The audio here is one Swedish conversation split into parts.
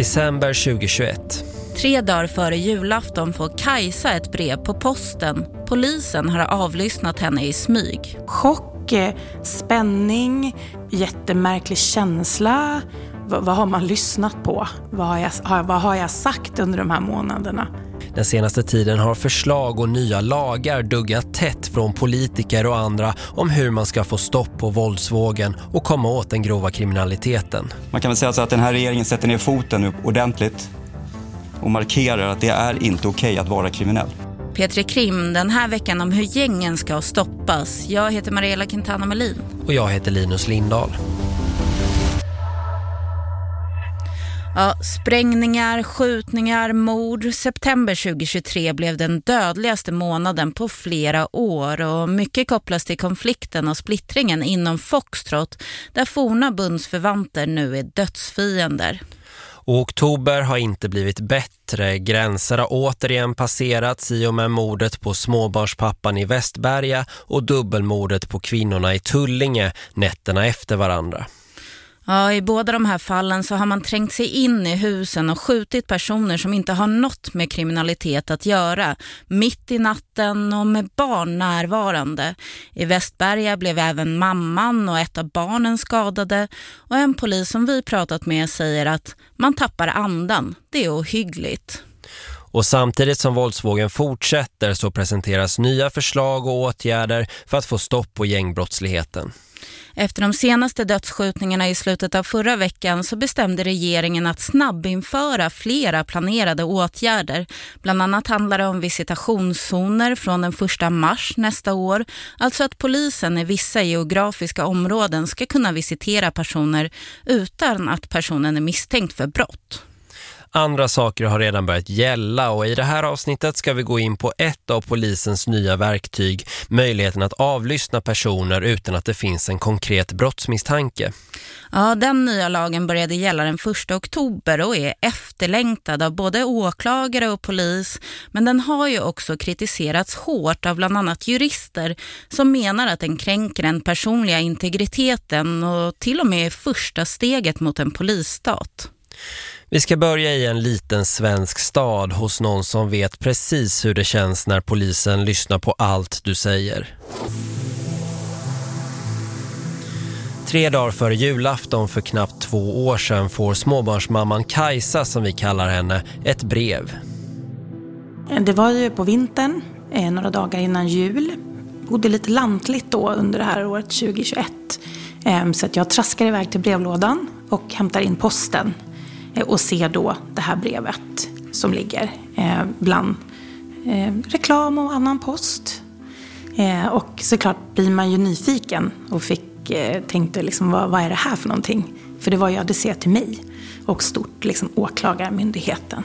December 2021. Tre dagar före julafton får Kajsa ett brev på posten. Polisen har avlyssnat henne i smyg. Chock, eh, spänning, jättemärklig känsla. V vad har man lyssnat på? Vad har, jag, vad har jag sagt under de här månaderna? Den senaste tiden har förslag och nya lagar duggat tätt från politiker och andra om hur man ska få stopp på våldsvågen och komma åt den grova kriminaliteten. Man kan väl säga så att den här regeringen sätter ner foten nu ordentligt och markerar att det är inte okej att vara kriminell. Petri Krim den här veckan om hur gängen ska stoppas. Jag heter Mariella Quintana Melin. Och jag heter Linus Lindahl. Ja, sprängningar, skjutningar, mord. September 2023 blev den dödligaste månaden på flera år och mycket kopplas till konflikten och splittringen inom Foxtrot där forna bundsförvanter nu är dödsfiender. Och oktober har inte blivit bättre. Gränser har återigen passerats i och med mordet på småbarnspappan i Västberga och dubbelmordet på kvinnorna i Tullinge nätterna efter varandra. Ja, I båda de här fallen så har man trängt sig in i husen och skjutit personer som inte har något med kriminalitet att göra. Mitt i natten och med barn närvarande. I Västberga blev även mamman och ett av barnen skadade. Och en polis som vi pratat med säger att man tappar andan. Det är ohyggligt. Och samtidigt som våldsvågen fortsätter så presenteras nya förslag och åtgärder för att få stopp på gängbrottsligheten. Efter de senaste dödsskjutningarna i slutet av förra veckan så bestämde regeringen att snabbinföra flera planerade åtgärder. Bland annat handlar det om visitationszoner från den 1 mars nästa år. Alltså att polisen i vissa geografiska områden ska kunna visitera personer utan att personen är misstänkt för brott. Andra saker har redan börjat gälla och i det här avsnittet ska vi gå in på ett av polisens nya verktyg, möjligheten att avlyssna personer utan att det finns en konkret brottsmisstanke. Ja, den nya lagen började gälla den 1 oktober och är efterlängtad av både åklagare och polis. Men den har ju också kritiserats hårt av bland annat jurister som menar att den kränker den personliga integriteten och till och med är första steget mot en polisstat. Vi ska börja i en liten svensk stad hos någon som vet precis hur det känns när polisen lyssnar på allt du säger. Tre dagar före julafton för knappt två år sedan får småbarnsmamman Kajsa, som vi kallar henne, ett brev. Eh, det var ju på vintern, eh, några dagar innan jul. Bodde lite lantligt då under det här året 2021. Ehm, så att jag traskar iväg till brevlådan och hämtar in posten och ser då det här brevet som ligger eh, bland eh, reklam och annan post. Och såklart blir man ju nyfiken och fick, tänkte liksom, vad, vad är det här för någonting? För det var ju adresserat till mig och stort liksom, åklagarmyndigheten.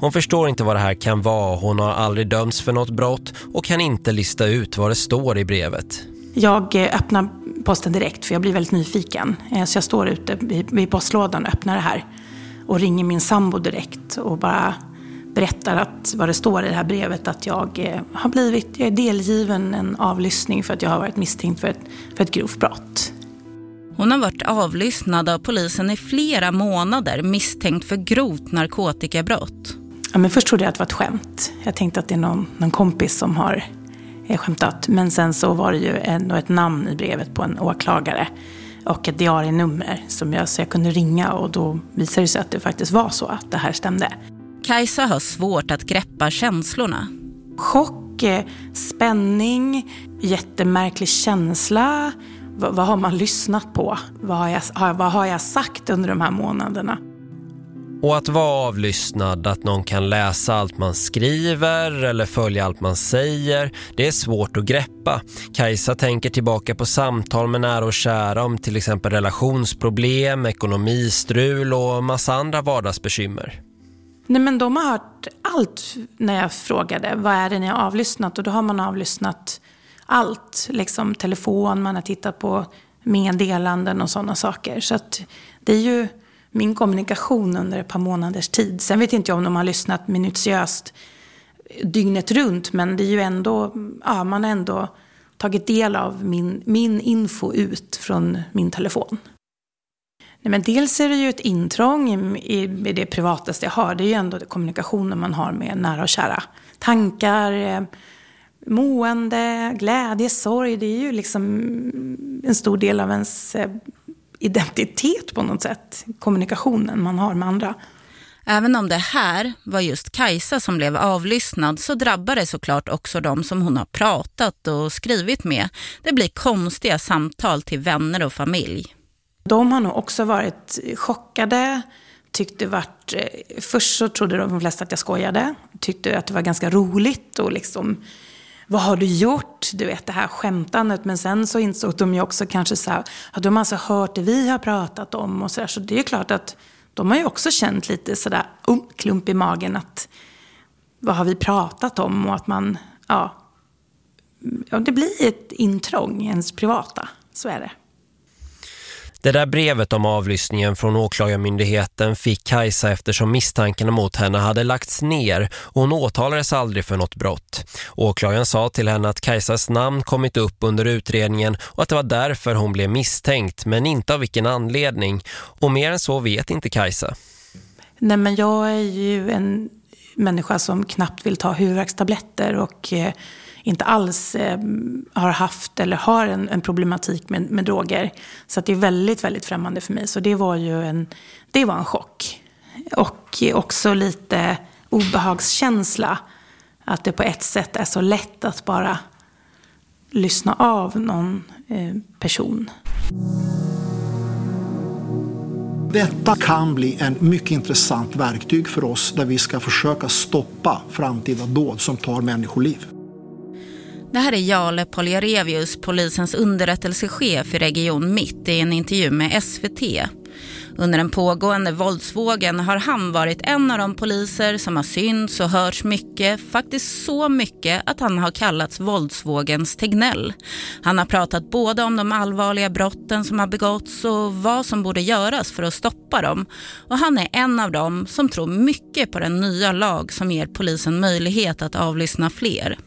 Hon förstår inte vad det här kan vara. Hon har aldrig dömts för något brott och kan inte lista ut vad det står i brevet. Jag öppnar posten direkt för jag blir väldigt nyfiken. Eh, så jag står ute vid postlådan och öppnar det här och ringer min sambo direkt och bara berättar att vad det står i det här brevet att jag eh, har blivit jag är delgiven en avlyssning för att jag har varit misstänkt för ett, för ett grovt brott. Hon har varit avlyssnad av polisen i flera månader misstänkt för grovt narkotikabrott. Ja, men först trodde jag att det var ett skämt. Jag tänkte att det är någon, någon kompis som har skämtat. Men sen så var det ju ändå ett namn i brevet på en åklagare och ett diarienummer som jag, så jag kunde ringa och då visade det sig att det faktiskt var så att det här stämde. Kajsa har svårt att greppa känslorna. Chock, eh, spänning, jättemärklig känsla. V vad har man lyssnat på? Vad har, jag, vad har jag sagt under de här månaderna? Och att vara avlyssnad, att någon kan läsa allt man skriver eller följa allt man säger, det är svårt att greppa. Kajsa tänker tillbaka på samtal med nära och kära om till exempel relationsproblem, ekonomistrul och massa andra vardagsbekymmer. Nej men de har hört allt när jag frågade vad är det ni har avlyssnat och då har man avlyssnat allt. Liksom telefon, man har tittat på meddelanden och sådana saker. Så att det är ju min kommunikation under ett par månaders tid. Sen vet inte jag om de har lyssnat minutiöst dygnet runt, men det är ju ändå, ja, man har ändå tagit del av min, min info ut från min telefon. Nej, men dels är det ju ett intrång i, i, i det privataste jag har. Det är ju ändå kommunikationen man har med nära och kära. Tankar, eh, mående, glädje, sorg. Det är ju liksom en stor del av ens eh, identitet på något sätt. Kommunikationen man har med andra. Även om det här var just Kajsa som blev avlyssnad så drabbar det såklart också de som hon har pratat och skrivit med. Det blir konstiga samtal till vänner och familj. De har nog också varit chockade, tyckte vart, eh, först så trodde de flesta att jag skojade, tyckte att det var ganska roligt och liksom, vad har du gjort? Du vet det här skämtandet, men sen så insåg de ju också kanske så här, Ja, de har alltså hört det vi har pratat om och så där, så det är klart att de har ju också känt lite sådär oh, um, klump i magen att vad har vi pratat om och att man, ja, ja det blir ett intrång i ens privata, så är det. Det där brevet om avlyssningen från åklagarmyndigheten fick Kajsa eftersom misstankarna mot henne hade lagts ner och hon åtalades aldrig för något brott. Åklagaren sa till henne att Kajsas namn kommit upp under utredningen och att det var därför hon blev misstänkt men inte av vilken anledning. Och mer än så vet inte Kajsa. Nej men jag är ju en människa som knappt vill ta huvudvärkstabletter och eh, inte alls eh, har haft eller har en, en problematik med, med droger. Så det är väldigt, väldigt främmande för mig. Så det var ju en, det var en chock. Och också lite obehagskänsla. Att det på ett sätt är så lätt att bara lyssna av någon eh, person. Detta kan bli en mycket intressant verktyg för oss där vi ska försöka stoppa framtida dåd som tar människoliv. Det här är Jale Poljarevius, polisens underrättelsechef i Region Mitt i en intervju med SVT. Under den pågående våldsvågen har han varit en av de poliser som har synts och hörts mycket, faktiskt så mycket att han har kallats våldsvågens Tegnell. Han har pratat både om de allvarliga brotten som har begåtts och vad som borde göras för att stoppa dem. Och han är en av dem som tror mycket på den nya lag som ger polisen möjlighet att avlyssna fler.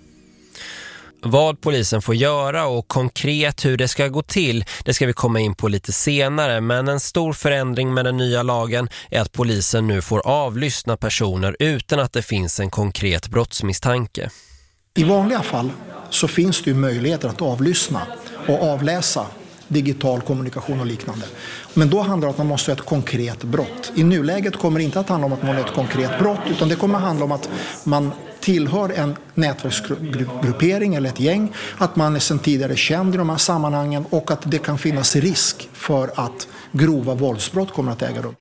Vad polisen får göra och konkret hur det ska gå till, det ska vi komma in på lite senare. Men en stor förändring med den nya lagen är att polisen nu får avlyssna personer utan att det finns en konkret brottsmisstanke. I vanliga fall så finns det ju möjligheter att avlyssna och avläsa digital kommunikation och liknande. Men då handlar det om att man måste ha ett konkret brott. I nuläget kommer det inte att handla om att man har ett konkret brott utan det kommer att handla om att man tillhör en nätverksgruppering eller ett gäng, att man är sedan tidigare känd i de här sammanhangen och att det kan finnas risk för att grova våldsbrott kommer att äga rum.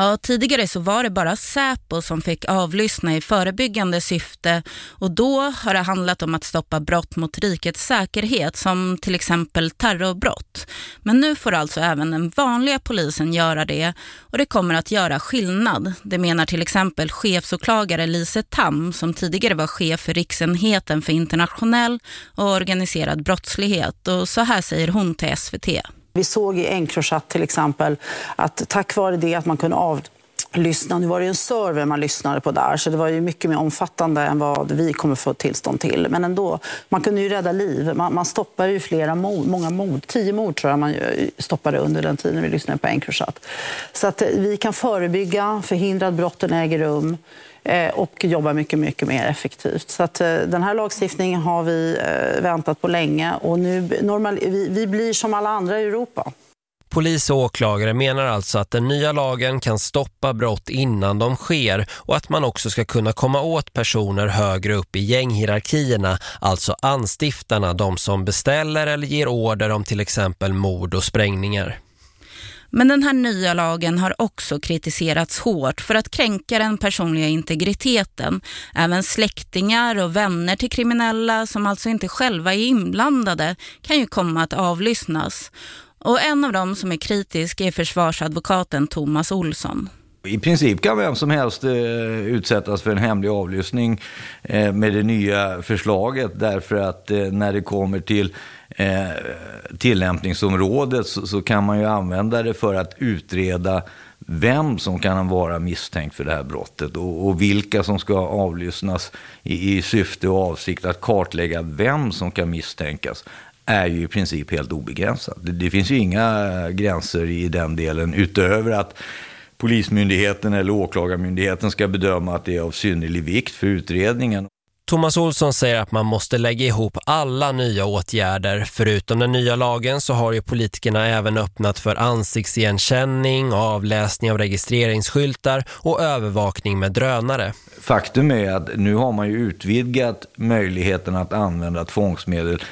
Ja, tidigare så var det bara Säpo som fick avlyssna i förebyggande syfte och då har det handlat om att stoppa brott mot rikets säkerhet som till exempel terrorbrott. Men nu får alltså även den vanliga polisen göra det och det kommer att göra skillnad. Det menar till exempel chefsåklagare Lise Tam som tidigare var chef för Riksenheten för internationell och organiserad brottslighet och så här säger hon till SVT. Vi såg i Encrochat till exempel att tack vare det att man kunde av lyssna. Nu var det ju en server man lyssnade på där, så det var ju mycket mer omfattande än vad vi kommer få tillstånd till. Men ändå, man kunde ju rädda liv. Man, man stoppade ju flera mord, många mord, tio mord tror jag man eh, stoppade under den tiden vi lyssnade på Encrochat. Så att vi kan förebygga, förhindra att brotten äger rum. Eh, och jobba mycket, mycket mer effektivt. Så att, eh, den här lagstiftningen har vi eh, väntat på länge och nu normal, vi, vi blir som alla andra i Europa. Polis och åklagare menar alltså att den nya lagen kan stoppa brott innan de sker och att man också ska kunna komma åt personer högre upp i gänghierarkierna, alltså anstiftarna, de som beställer eller ger order om till exempel mord och sprängningar. Men den här nya lagen har också kritiserats hårt för att kränka den personliga integriteten. Även släktingar och vänner till kriminella som alltså inte själva är inblandade kan ju komma att avlyssnas. Och en av dem som är kritisk är försvarsadvokaten Thomas Olsson. I princip kan vem som helst eh, utsättas för en hemlig avlyssning eh, med det nya förslaget därför att eh, när det kommer till eh, tillämpningsområdet så, så, kan man ju använda det för att utreda vem som kan vara misstänkt för det här brottet och, och vilka som ska avlyssnas i, i syfte och avsikt att kartlägga vem som kan misstänkas är ju i princip helt obegränsat. Det, det finns ju inga gränser i den delen utöver att Polismyndigheten eller Åklagarmyndigheten ska bedöma att det är av synnerlig vikt för utredningen. Thomas Olsson säger att man måste lägga ihop alla nya åtgärder. Förutom den nya lagen så har ju politikerna även öppnat för ansiktsigenkänning, avläsning av registreringsskyltar och övervakning med drönare. Faktum är att nu har man ju utvidgat möjligheten att använda tvångsmedel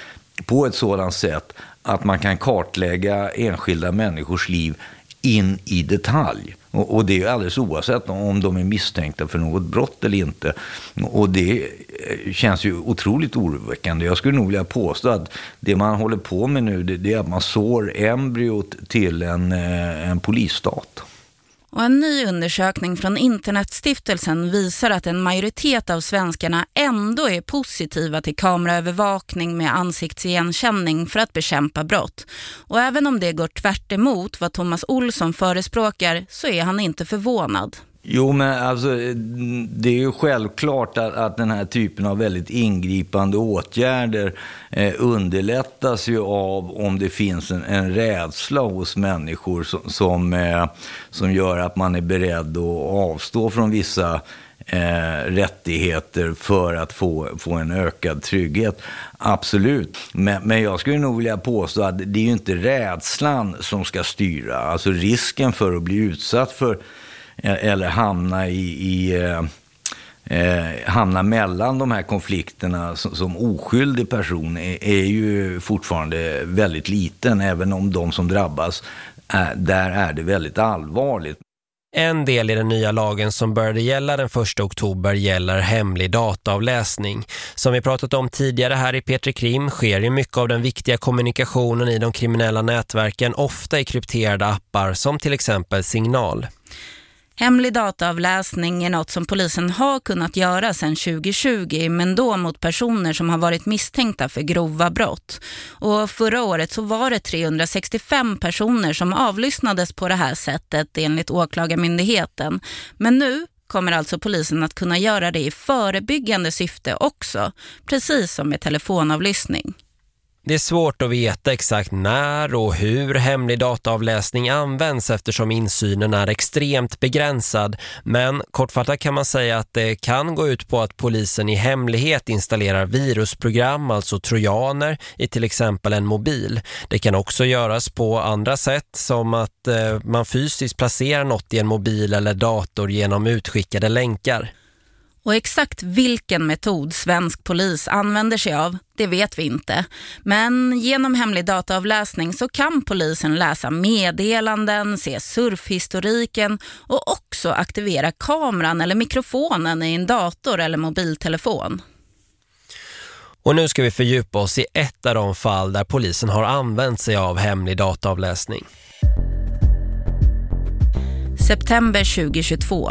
på ett sådant sätt att man kan kartlägga enskilda människors liv in i detalj. Och, och, det är alldeles oavsett om de är misstänkta för något brott eller inte. Och det eh, känns ju otroligt oroväckande. Jag skulle nog vilja påstå att det man håller på med nu det, det är att man sår embryot till en, eh, en polisstat. Och en ny undersökning från Internetstiftelsen visar att en majoritet av svenskarna ändå är positiva till kameraövervakning med ansiktsigenkänning för att bekämpa brott. Och även om det går tvärt emot vad Thomas Olsson förespråkar så är han inte förvånad. Jo, men alltså, eh, det är ju självklart att, att den här typen av väldigt ingripande åtgärder eh, underlättas ju av om det finns en, en rädsla hos människor som, som, eh, som gör att man är beredd att avstå från vissa eh, rättigheter för att få, få en ökad trygghet. Absolut. Men, men jag skulle nog vilja påstå att det är ju inte rädslan som ska styra. Alltså risken för att bli utsatt för Eh, eller hamna i, i eh, eh, hamna mellan de här konflikterna som, som oskyldig person är, är, ju fortfarande väldigt liten, även om de som drabbas, är, där är det väldigt allvarligt. En del i den nya lagen som började gälla den 1 oktober gäller hemlig dataavläsning. Som vi pratat om tidigare här i Petri Krim sker ju mycket av den viktiga kommunikationen i de kriminella nätverken ofta i krypterade appar som till exempel Signal. Hemlig dataavläsning är något som polisen har kunnat göra sedan 2020 men då mot personer som har varit misstänkta för grova brott. Och förra året så var det 365 personer som avlyssnades på det här sättet enligt åklagarmyndigheten. Men nu kommer alltså polisen att kunna göra det i förebyggande syfte också, precis som med telefonavlyssning. Det är svårt att veta exakt när och hur hemlig dataavläsning används eftersom insynen är extremt begränsad. Men kortfattat kan man säga att det kan gå ut på att polisen i hemlighet installerar virusprogram, alltså trojaner, i till exempel en mobil. Det kan också göras på andra sätt som att eh, man fysiskt placerar något i en mobil eller dator genom utskickade länkar. Och exakt vilken metod svensk polis använder sig av, det vet vi inte. Men genom hemlig dataavläsning så kan polisen läsa meddelanden, se surfhistoriken och också aktivera kameran eller mikrofonen i en dator eller mobiltelefon. Och nu ska vi fördjupa oss i ett av de fall där polisen har använt sig av hemlig dataavläsning. September 2022.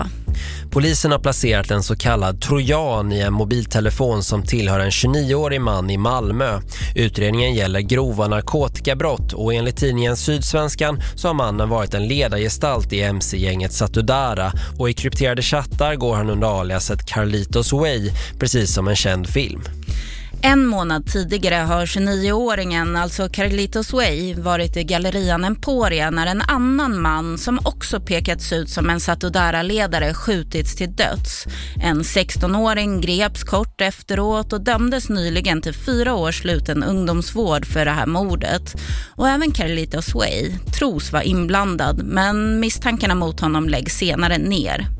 Polisen har placerat en så kallad trojan i en mobiltelefon som tillhör en 29-årig man i Malmö. Utredningen gäller grova narkotikabrott och enligt tidningen Sydsvenskan så har mannen varit en ledargestalt i MC-gänget Satudara och i krypterade chattar går han under aliaset Carlitos Way, precis som en känd film. En månad tidigare har 29-åringen, alltså Carlitos Way, varit i gallerian Emporia när en annan man som också pekats ut som en Satudara-ledare skjutits till döds. En 16-åring greps kort efteråt och dömdes nyligen till fyra års sluten ungdomsvård för det här mordet. Och även Carlitos Way tros vara inblandad men misstankarna mot honom läggs senare ner.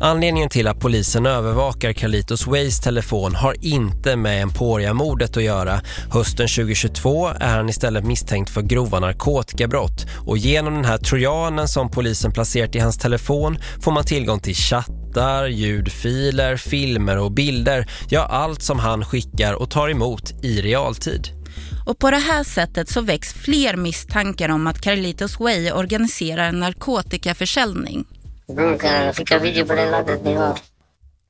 Anledningen till att polisen övervakar Carlitos Ways telefon har inte med Emporia-mordet att göra. Hösten 2022 är han istället misstänkt för grova narkotikabrott och genom den här trojanen som polisen placerat i hans telefon får man tillgång till chattar, ljudfiler, filmer och bilder. Ja, allt som han skickar och tar emot i realtid. Och på det här sättet så väcks fler misstankar om att Carlitos Way organiserar narkotikaförsäljning. Du kan skicka video på det laddet ni har.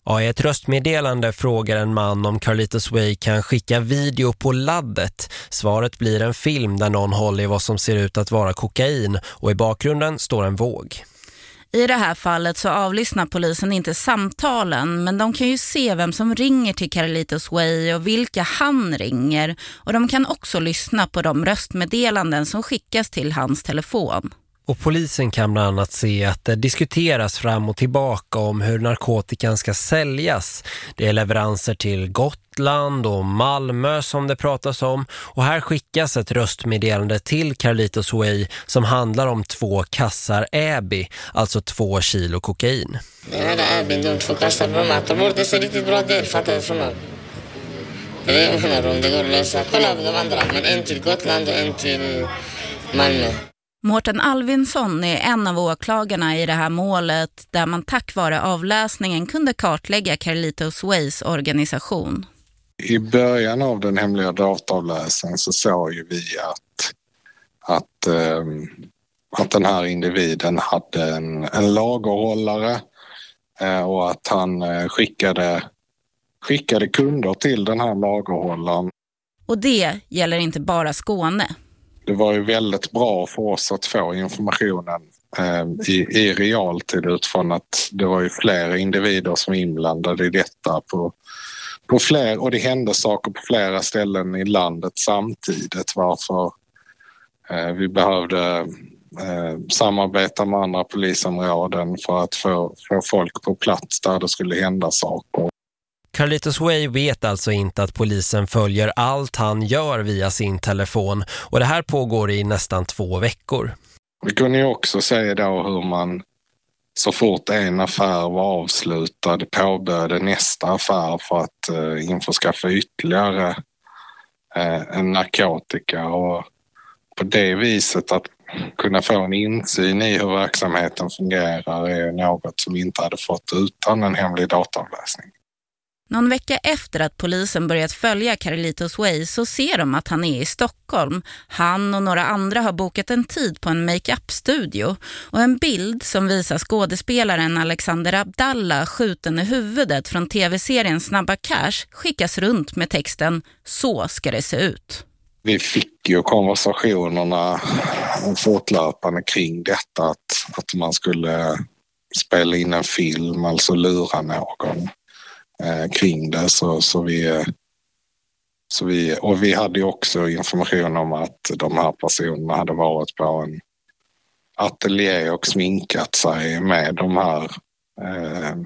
Ja, i ett röstmeddelande frågar en man om Carlitos Way kan skicka video på laddet. Svaret blir en film där någon håller i vad som ser ut att vara kokain och i bakgrunden står en våg. I det här fallet så avlyssnar polisen inte samtalen men de kan ju se vem som ringer till Carlitos Way och vilka han ringer och de kan också lyssna på de röstmeddelanden som skickas till hans telefon. Och polisen kan bland annat se att det diskuteras fram och tillbaka om hur narkotikan ska säljas. Det är leveranser till Gotland och Malmö som det pratas om. Och här skickas ett röstmeddelande till Carlitos Way som handlar om två kassar Äbi, alltså två kilo kokain. Den här Äbi, de två kassar på mig. Ta bort det så riktigt bra del, fattar du från mig? Det är det om det går att lösa. Kolla på de andra, men en till Gotland och en till Malmö. Mårten Alvinsson är en av åklagarna i det här målet där man tack vare avläsningen kunde kartlägga Carlitos Ways organisation. I början av den hemliga dataavläsningen så såg ju vi att, att, eh, att den här individen hade en, en lagerhållare eh, och att han eh, skickade, skickade kunder till den här lagerhållaren. Och det gäller inte bara Skåne det var ju väldigt bra för oss att få informationen eh, i, i realtid utifrån att det var ju fler individer som var inblandade i detta på, på fler, och det hände saker på flera ställen i landet samtidigt varför eh, vi behövde eh, samarbeta med andra polisområden för att få, få folk på plats där det skulle hända saker. Carlitos Way vet alltså inte att polisen följer allt han gör via sin telefon och det här pågår i nästan två veckor. Vi kunde ju också se då hur man så fort en affär var avslutad påbörjade nästa affär för att eh, införskaffa ytterligare eh, en narkotika och på det viset att kunna få en insyn i hur verksamheten fungerar är något som vi inte hade fått utan en hemlig dataavläsning. Någon vecka efter att polisen börjat följa Carlitos Way så ser de att han är i Stockholm. Han och några andra har bokat en tid på en make-up-studio och en bild som visar skådespelaren Alexander Abdallah skjuten i huvudet från tv-serien Snabba Cash skickas runt med texten Så ska det se ut. Vi fick ju konversationerna fortlöpande kring detta att, att man skulle spela in en film, alltså lura någon eh, kring det. Så, så vi, så vi, och vi hade också information om att de här personerna hade varit på en ateljé och sminkat sig med de här. Eh,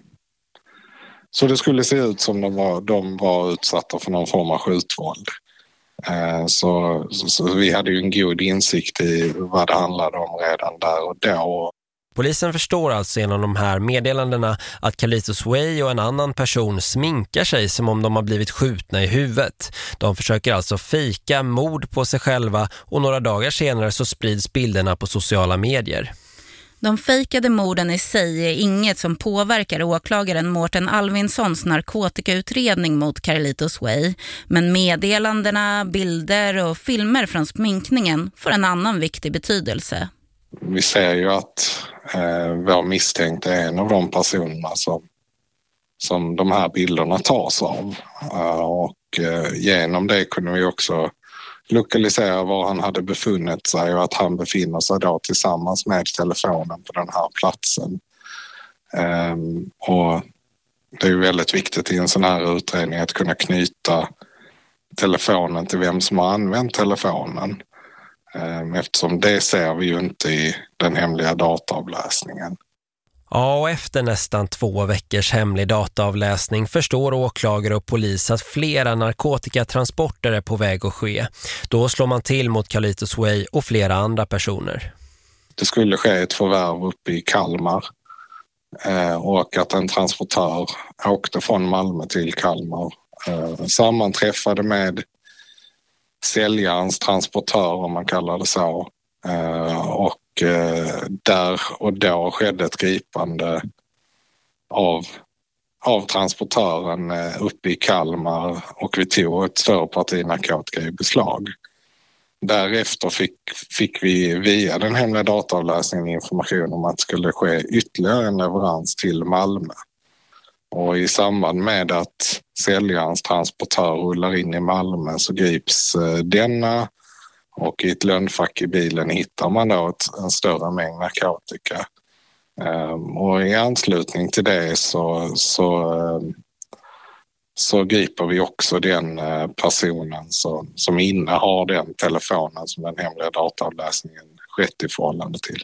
så det skulle se ut som de var, de var utsatta för någon form av skjutvåld. Eh, så, så, så, vi hade ju en god insikt i vad det handlade om redan där och då. Polisen förstår alltså genom de här meddelandena att Carlitos Way och en annan person sminkar sig som om de har blivit skjutna i huvudet. De försöker alltså fika mord på sig själva och några dagar senare så sprids bilderna på sociala medier. De fejkade morden i sig är inget som påverkar åklagaren Mårten Alvinssons narkotikautredning mot Carlitos Way. Men meddelandena, bilder och filmer från sminkningen får en annan viktig betydelse. Vi ser ju att eh, vår misstänkte är en av de personerna som, som de här bilderna tas av. Eh, och eh, genom det kunde vi också lokalisera var han hade befunnit sig och att han befinner sig då tillsammans med telefonen på den här platsen. Um, och det är väldigt viktigt i en sån här utredning att kunna knyta telefonen till vem som har använt telefonen. Ehm, eftersom det ser vi ju inte i den hemliga dataavläsningen. Ja, och efter nästan två veckors hemlig dataavläsning förstår åklagare och polis att flera narkotikatransporter är på väg att ske. Då slår man till mot Carlitos Way och flera andra personer. Det skulle ske ett förvärv uppe i Kalmar eh, och att en transportör åkte från Malmö till Kalmar. Eh, sammanträffade med säljarens transportör om man kallar det så. Eh, och eh, där och då skedde ett gripande av, av transportören eh, uppe i Kalmar och vi tog ett större parti narkotika i beslag. Därefter fick, fick vi via den hemliga dataavläsningen information om att det skulle ske ytterligare en leverans till Malmö. Och i samband med att säljarens transportör rullar in i Malmö så grips eh, denna och i ett lönnfack i bilen hittar man då ett, en större mängd narkotika ehm, och i anslutning till det så, så, ehm, så griper vi också den eh, personen som, som innehar den telefonen som den hemliga dataavläsningen skett i förhållande till.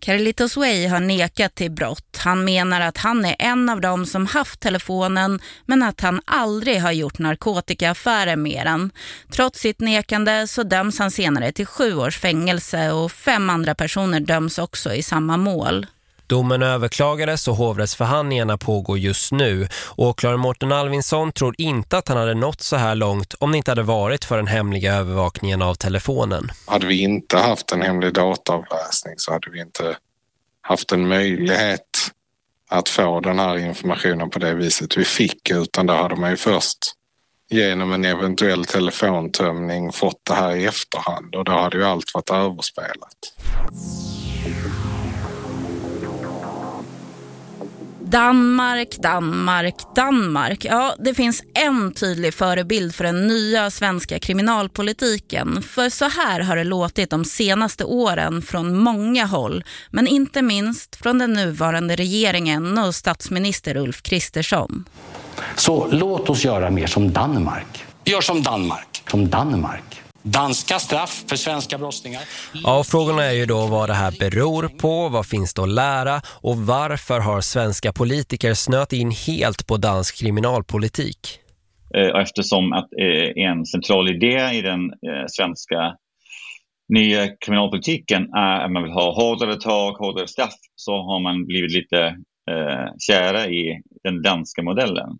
Carlitos Way har nekat till brott. Han menar att han är en av dem som haft telefonen men att han aldrig har gjort narkotikaaffärer med den. Trots sitt nekande så döms han senare till sju års fängelse och fem andra personer döms också i samma mål. Domen överklagades och hovrättsförhandlingarna pågår just nu. Åklagare Mårten Alvinsson tror inte att han hade nått så här långt om det inte hade varit för den hemliga övervakningen av telefonen. Hade vi inte haft en hemlig dataavläsning så hade vi inte haft en möjlighet att få den här informationen på det viset vi fick utan då hade man ju först genom en eventuell telefontömning fått det här i efterhand och då hade ju allt varit överspelat. Danmark, Danmark, Danmark. Ja, det finns en tydlig förebild för den nya svenska kriminalpolitiken. För så här har det låtit de senaste åren från många håll. Men inte minst från den nuvarande regeringen och statsminister Ulf Kristersson. Så låt oss göra mer som Danmark. Gör som Danmark. Som Danmark. Danska straff för svenska brottslingar. Ja, frågorna är ju då vad det här beror på, vad finns det att lära och varför har svenska politiker snöt in helt på dansk kriminalpolitik? Eh, eftersom att eh, en central idé i den eh, svenska nya kriminalpolitiken är att man vill ha hårdare tag, hårdare straff, så har man blivit lite eh, kära i den danska modellen.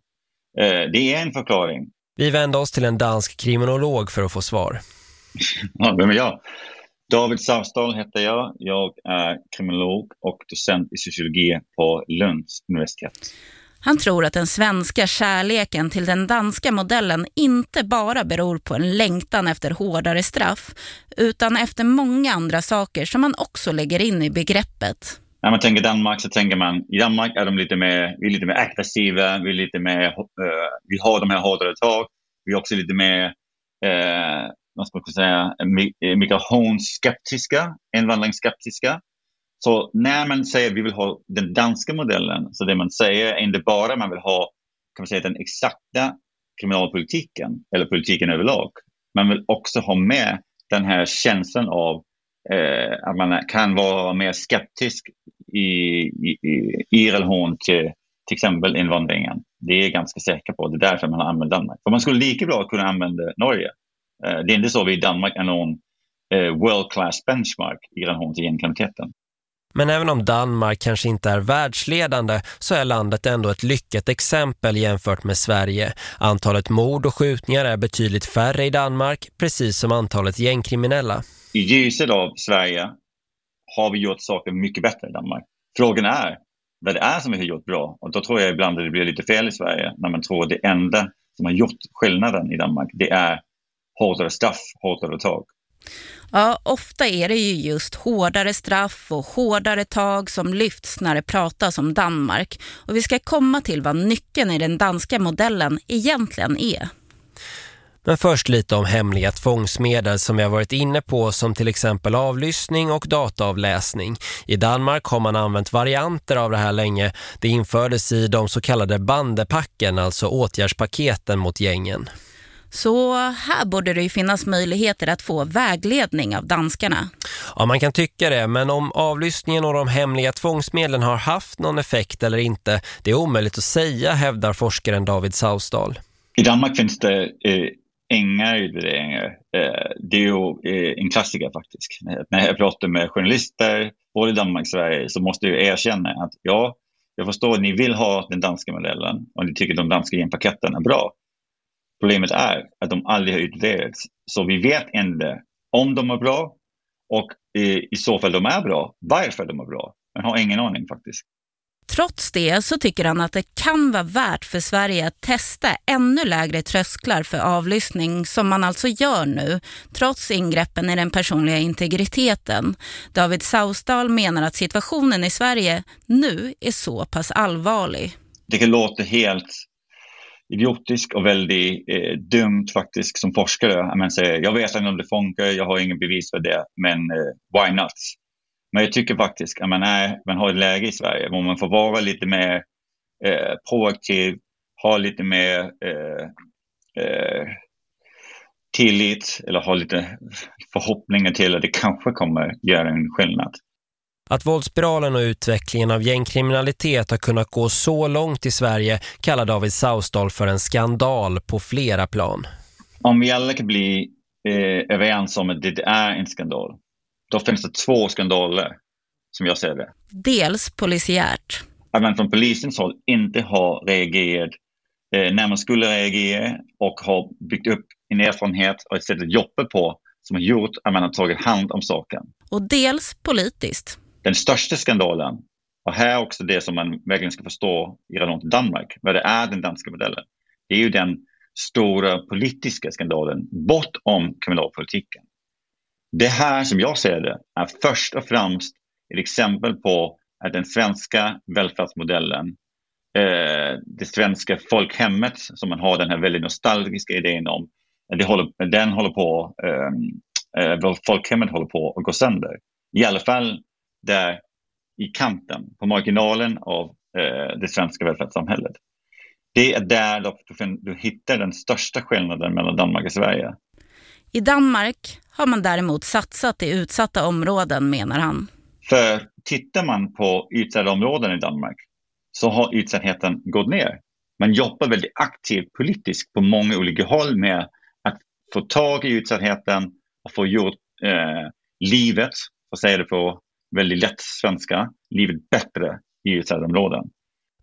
Eh, det är en förklaring. Vi vänder oss till en dansk kriminolog för att få svar. Ja, vem är jag? David Sarsdahl heter jag. Jag är kriminolog och docent i sociologi på Lunds universitet. Han tror att den svenska kärleken till den danska modellen inte bara beror på en längtan efter hårdare straff utan efter många andra saker som man också lägger in i begreppet. När man tänker Danmark så tänker man i Danmark är de lite mer, vi är lite mer aggressiva, vi, är lite mer, uh, vi har de här hårdare tag. Vi är också lite mer uh, vad ska man säga, eh, migrationsskeptiska, invandringsskeptiska. Så när man säger att vi vill ha den danska modellen, så det man säger är inte bara att man vill ha kan man säga, den exakta kriminalpolitiken eller politiken överlag. Man vill också ha med den här känslan av eh, att man kan vara mer skeptisk i, i, i relation till till exempel invandringen. Det är jag ganska säker på. Det är därför man har använt Danmark. För man skulle lika bra kunna använda Norge. Eh, det är inte så vi i Danmark är någon eh, world class benchmark i relation till gängkriminaliteten. Men även om Danmark kanske inte är världsledande så är landet ändå ett lyckat exempel jämfört med Sverige. Antalet mord och skjutningar är betydligt färre i Danmark, precis som antalet gängkriminella. I ljuset av Sverige har vi gjort saker mycket bättre i Danmark. Frågan är vad det är som vi har gjort bra. Och då tror jag ibland att det blir lite fel i Sverige när man tror att det enda som har gjort skillnaden i Danmark det är hårdare straff, hårdare tag. Ja, ofta är det ju just hårdare straff och hårdare tag som lyfts när det pratas om Danmark. Och vi ska komma till vad nyckeln i den danska modellen egentligen är. Men först lite om hemliga tvångsmedel som vi har varit inne på som till exempel avlyssning och dataavläsning. I Danmark har man använt varianter av det här länge. Det infördes i de så kallade bandepacken, alltså åtgärdspaketen mot gängen. Så här borde det ju finnas möjligheter att få vägledning av danskarna. Ja, man kan tycka det. Men om avlyssningen och de hemliga tvångsmedlen har haft någon effekt eller inte, det är omöjligt att säga, hävdar forskaren David Sausdal. I Danmark finns det eh, inga utvärderingar. Eh, det är ju eh, en klassiker faktiskt. När jag pratar med journalister, både i Danmark och Sverige, så måste jag erkänna att ja, jag förstår att ni vill ha den danska modellen och ni tycker att de danska genpaketen är bra. Problemet är att de aldrig har utvärderats. Så vi vet inte om de är bra och eh, i så fall de är bra, varför de är bra. Man har ingen aning faktiskt. Trots det så tycker han att det kan vara värt för Sverige att testa ännu lägre trösklar för avlyssning som man alltså gör nu, trots ingreppen i den personliga integriteten. David Sausdal menar att situationen i Sverige nu är så pass allvarlig. Det kan låta helt idiotisk och väldigt eh, dumt faktiskt som forskare. Jag, säger, jag vet inte om det funkar, jag har ingen bevis för det, men eh, why not? Men jag tycker faktiskt att man, är, man har ett läge i Sverige där man får vara lite mer eh, proaktiv, ha lite mer eh, eh, tillit eller ha lite förhoppningar till att det kanske kommer göra en skillnad. Att våldsspiralen och utvecklingen av gängkriminalitet har kunnat gå så långt i Sverige kallar David Sausdal för en skandal på flera plan. Om vi alla kan bli eh, överens om att det är en skandal, då finns det två skandaler som jag ser det. Dels polisiärt. Att man från polisens håll inte har reagerat eh, när man skulle reagera och har byggt upp en erfarenhet och ett sätt att jobba på som har gjort att man har tagit hand om saken. Och dels politiskt. Den största skandalen, och här också det som man verkligen ska förstå i relation till Danmark, vad det är den danska modellen, det är ju den stora politiska skandalen bortom kriminalpolitiken. Det här som jag ser det är först och främst ett exempel på att den svenska välfärdsmodellen, eh, det svenska folkhemmet som man har den här väldigt nostalgiska idén om, det håller, den håller på, eh, eh, folkhemmet håller på att gå sönder. I alla fall där i kanten, på marginalen av eh, det svenska välfärdssamhället. Det är där du, du hittar den största skillnaden mellan Danmark och Sverige. I Danmark har man däremot satsat i utsatta områden, menar han. För tittar man på utsatta områden i Danmark så har utsattheten gått ner. Man jobbar väldigt aktivt politiskt på många olika håll med att få tag i utsattheten och få gjort eh, livet, för att säga det på väldigt lätt svenska, livet bättre i utsatta områden.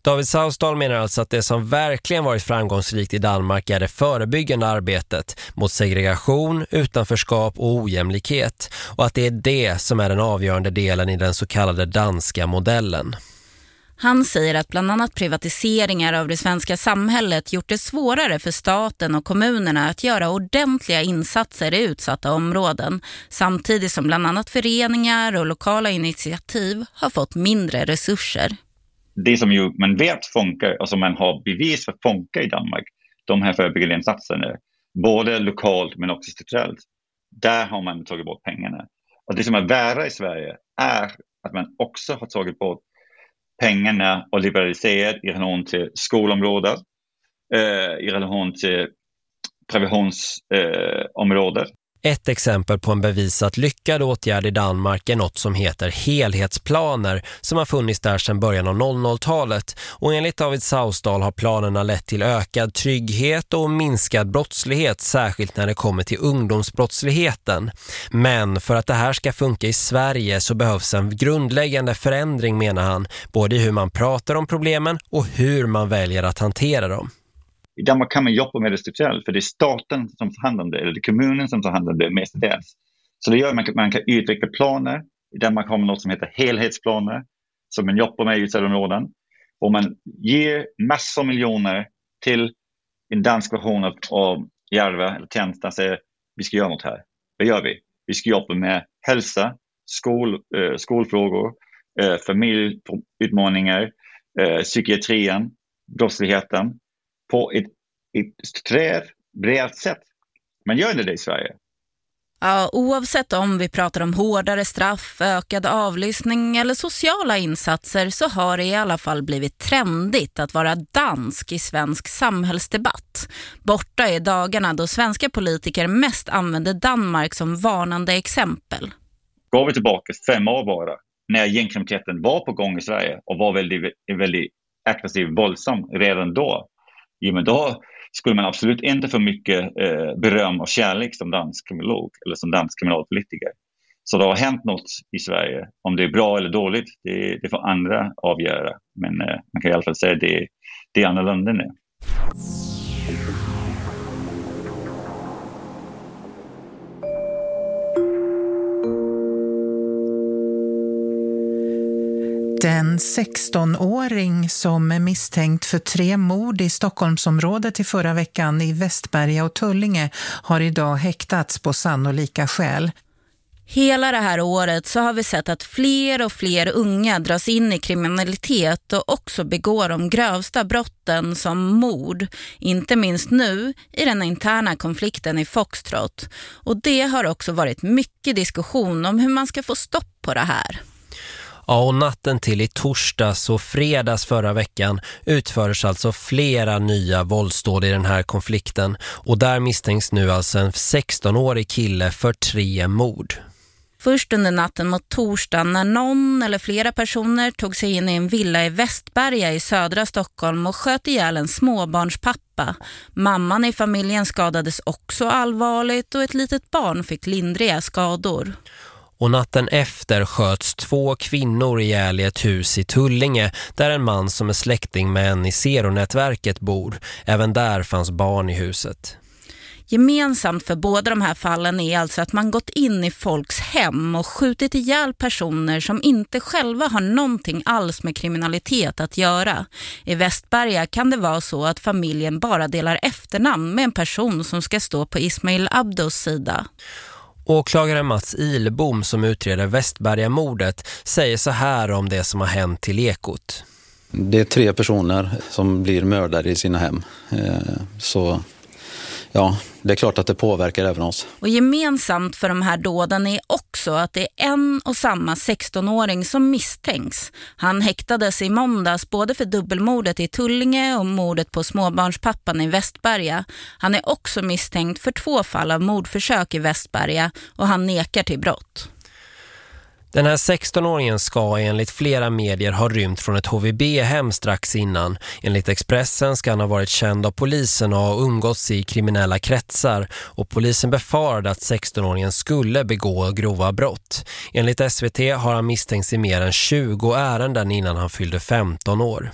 David Sausdal menar alltså att det som verkligen varit framgångsrikt i Danmark är det förebyggande arbetet mot segregation, utanförskap och ojämlikhet och att det är det som är den avgörande delen i den så kallade danska modellen. Han säger att bland annat privatiseringar av det svenska samhället gjort det svårare för staten och kommunerna att göra ordentliga insatser i utsatta områden samtidigt som bland annat föreningar och lokala initiativ har fått mindre resurser det som ju man vet funkar och som man har bevis för funkar i Danmark, de här förebyggande insatserna, både lokalt men också strukturellt, där har man tagit bort pengarna. Och det som är värre i Sverige är att man också har tagit bort pengarna och liberaliserat i relation till skolområdet, eh, i relation till preventionsområdet. Eh, ett exempel på en bevisat lyckad åtgärd i Danmark är något som heter helhetsplaner som har funnits där sedan början av 00-talet och enligt David Sausdal har planerna lett till ökad trygghet och minskad brottslighet särskilt när det kommer till ungdomsbrottsligheten. Men för att det här ska funka i Sverige så behövs en grundläggande förändring menar han, både i hur man pratar om problemen och hur man väljer att hantera dem. I Danmark kan man jobba med det strukturellt för det är staten som tar hand om det, eller det är kommunen som tar hand om det mestadels. Så det gör att man, man kan utveckla planer. I Danmark har man något som heter helhetsplaner som man jobbar med i utsatta områden. Och man ger massor av miljoner till en dansk version av, av Järva eller Tensta och säger vi ska göra något här. Vad gör vi? Vi ska jobba med hälsa, skol, eh, skolfrågor, eh, familjeutmaningar, eh, psykiatrin, brottsligheten på ett, ett strukturerat, brett sätt. Man gör inte det i Sverige. Ja, oavsett om vi pratar om hårdare straff, ökad avlyssning eller sociala insatser så har det i alla fall blivit trendigt att vara dansk i svensk samhällsdebatt. Borta är dagarna då svenska politiker mest använder Danmark som varnande exempel. Går vi tillbaka fem år bara, när gängkriminaliteten var på gång i Sverige och var väldigt, väldigt aggressiv, våldsam redan då, ja, men då skulle man absolut inte få mycket eh, beröm och kärlek som dansk kriminolog eller som dansk kriminalpolitiker. Så det har hänt något i Sverige. Om det är bra eller dåligt, det, det får andra avgöra. Men eh, man kan i alla fall säga att det, det är annorlunda nu. Den 16-åring som är misstänkt för tre mord i Stockholmsområdet i förra veckan i Västberga och Tullinge har idag häktats på sannolika skäl. Hela det här året så har vi sett att fler och fler unga dras in i kriminalitet och också begår de grövsta brotten som mord. Inte minst nu i den interna konflikten i Foxtrot. Och det har också varit mycket diskussion om hur man ska få stopp på det här. Ja, och natten till i torsdags och fredags förra veckan utförs alltså flera nya våldsdåd i den här konflikten. Och där misstänks nu alltså en 16-årig kille för tre mord. Först under natten mot torsdagen när någon eller flera personer tog sig in i en villa i Västberga i södra Stockholm och sköt ihjäl en småbarnspappa. Mamman i familjen skadades också allvarligt och ett litet barn fick lindriga skador. Och natten efter sköts två kvinnor ihjäl i ett hus i Tullinge där en man som är släkting med en i Zeronätverket bor. Även där fanns barn i huset. Gemensamt för båda de här fallen är alltså att man gått in i folks hem och skjutit ihjäl personer som inte själva har någonting alls med kriminalitet att göra. I Västberga kan det vara så att familjen bara delar efternamn med en person som ska stå på Ismail Abdos sida. Åklagare Mats Ilbom som utreder Västberga-mordet säger så här om det som har hänt till Ekot. Det är tre personer som blir mördade i sina hem. Eh, så ja, det är klart att det påverkar även oss. Och gemensamt för de här dåden är också att det är en och samma 16-åring som misstänks. Han häktades i måndags både för dubbelmordet i Tullinge och mordet på småbarnspappan i Västberga. Han är också misstänkt för två fall av mordförsök i Västberga och han nekar till brott. Den här 16-åringen ska enligt flera medier ha rymt från ett HVB-hem strax innan. Enligt Expressen ska han ha varit känd av polisen och ha umgåtts i kriminella kretsar och polisen befarade att 16-åringen skulle begå grova brott. Enligt SVT har han misstänkts i mer än 20 ärenden innan han fyllde 15 år.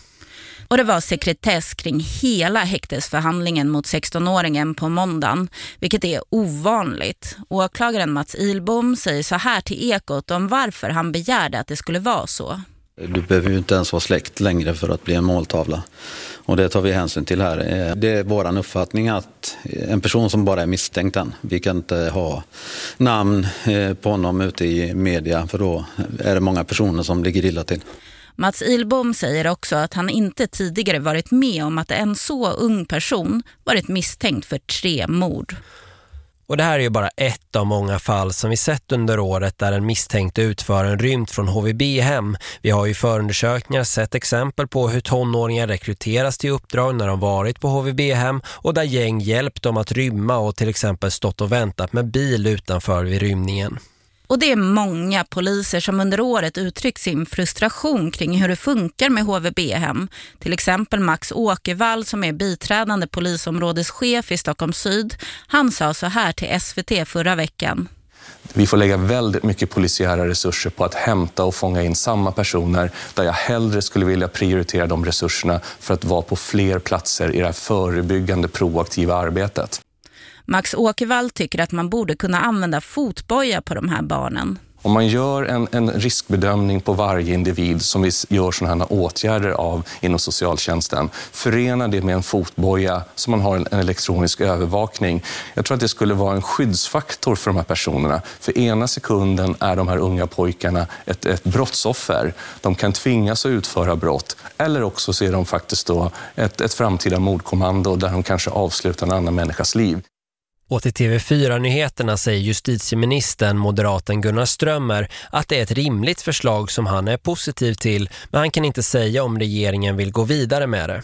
Och det var sekretess kring hela häktesförhandlingen mot 16-åringen på måndagen, vilket är ovanligt. Åklagaren Mats Ilbom säger så här till Ekot om varför han begärde att det skulle vara så. Du behöver ju inte ens vara släkt längre för att bli en måltavla. Och det tar vi hänsyn till här. Eh, det är vår uppfattning att en person som bara är misstänkt än, vi kan inte ha namn eh, på honom ute i media för då är det många personer som ligger illa till. Mats Ilbom säger också att han inte tidigare varit med om att en så ung person varit misstänkt för tre mord. Och det här är ju bara ett av många fall som vi sett under året där en misstänkt utföraren rymt från HVB-hem. Vi har ju förundersökningar sett exempel på hur tonåringar rekryteras till uppdrag när de varit på HVB-hem och där gäng hjälpt dem att rymma och till exempel stått och väntat med bil utanför vid rymningen. Och det är många poliser som under året uttryckt sin frustration kring hur det funkar med HVB-hem. Till exempel Max Åkervall som är biträdande polisområdeschef i Stockholm Syd. Han sa så här till SVT förra veckan. Vi får lägga väldigt mycket polisiära resurser på att hämta och fånga in samma personer där jag hellre skulle vilja prioritera de resurserna för att vara på fler platser i det här förebyggande proaktiva arbetet. Max Åkervall tycker att man borde kunna använda fotboja på de här barnen. Om man gör en, en, riskbedömning på varje individ som vi gör sådana här åtgärder av inom socialtjänsten, förena det med en fotboja så man har en, en, elektronisk övervakning. Jag tror att det skulle vara en skyddsfaktor för de här personerna. För ena sekunden är de här unga pojkarna ett, ett brottsoffer. De kan tvingas att utföra brott. Eller också så är de faktiskt då ett, ett framtida mordkommando där de kanske avslutar en annan människas liv. Och till TV4-nyheterna säger justitieministern, moderaten Gunnar Strömmer, att det är ett rimligt förslag som han är positiv till, men han kan inte säga om regeringen vill gå vidare med det.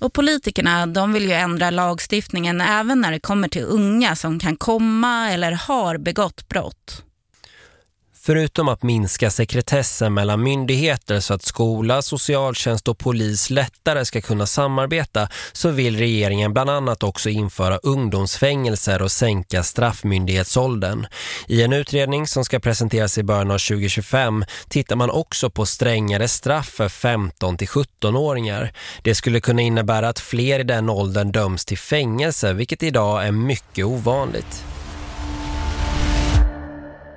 Och politikerna de vill ju ändra lagstiftningen även när det kommer till unga som kan komma eller har begått brott. Förutom att minska sekretessen mellan myndigheter så att skola, socialtjänst och polis lättare ska kunna samarbeta så vill regeringen bland annat också införa ungdomsfängelser och sänka straffmyndighetsåldern. I en utredning som ska presenteras i början av 2025 tittar man också på strängare straff för 15-17-åringar. Det skulle kunna innebära att fler i den åldern döms till fängelse vilket idag är mycket ovanligt.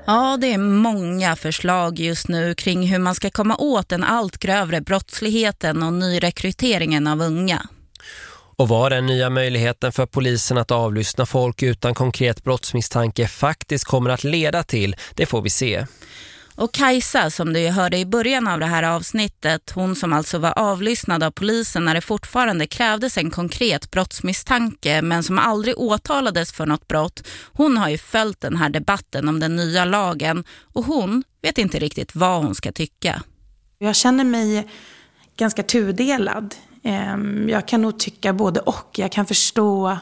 Ja, det är många förslag just nu kring hur man ska komma åt den allt grövre brottsligheten och nyrekryteringen av unga. Och vad den nya möjligheten för polisen att avlyssna folk utan konkret brottsmisstanke faktiskt kommer att leda till, det får vi se. Och Kajsa som du hörde i början av det här avsnittet, hon som alltså var avlyssnad av polisen när det fortfarande krävdes en konkret brottsmisstanke men som aldrig åtalades för något brott. Hon har ju följt den här debatten om den nya lagen och hon vet inte riktigt vad hon ska tycka. Jag känner mig ganska tudelad. Ehm, jag kan nog tycka både och. Jag kan förstå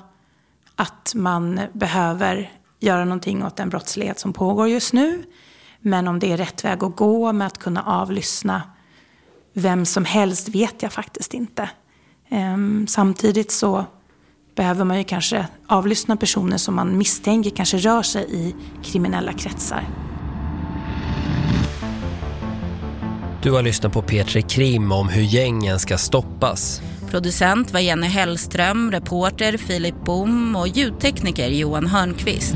att man behöver göra någonting åt den brottslighet som pågår just nu. Men om det är rätt väg att gå med att kunna avlyssna vem som helst vet jag faktiskt inte. Ehm, samtidigt så behöver man ju kanske avlyssna personer som man misstänker kanske rör sig i kriminella kretsar. Du har lyssnat på Petri Krim om hur gängen ska stoppas. Producent var Jenny Hellström, reporter Filip Bom och ljudtekniker Johan Hörnqvist.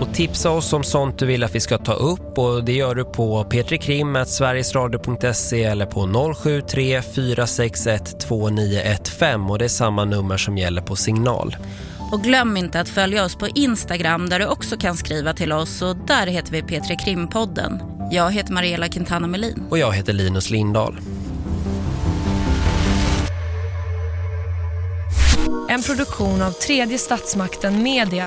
Och tipsa oss om sånt du vill att vi ska ta upp och det gör du på petrikrim.sverigesradio.se eller på 073 461 2915 och det är samma nummer som gäller på signal. Och glöm inte att följa oss på Instagram där du också kan skriva till oss och där heter vi Petri Krimpodden. Jag heter Mariella Quintana Melin. Och jag heter Linus Lindahl. En produktion av tredje statsmakten Media